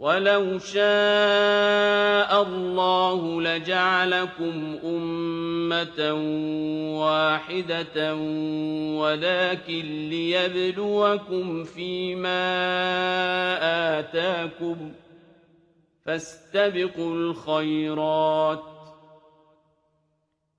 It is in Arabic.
وَلَوْ شَاءَ اللَّهُ لَجَعَلَكُمْ أُمَّةً وَاحِدَةً وَلَٰكِن لِّيَبْلُوَكُمْ فِي مَا آتَاكُمْ ۖ فَاسْتَبِقُوا الْخَيْرَاتِ ۚ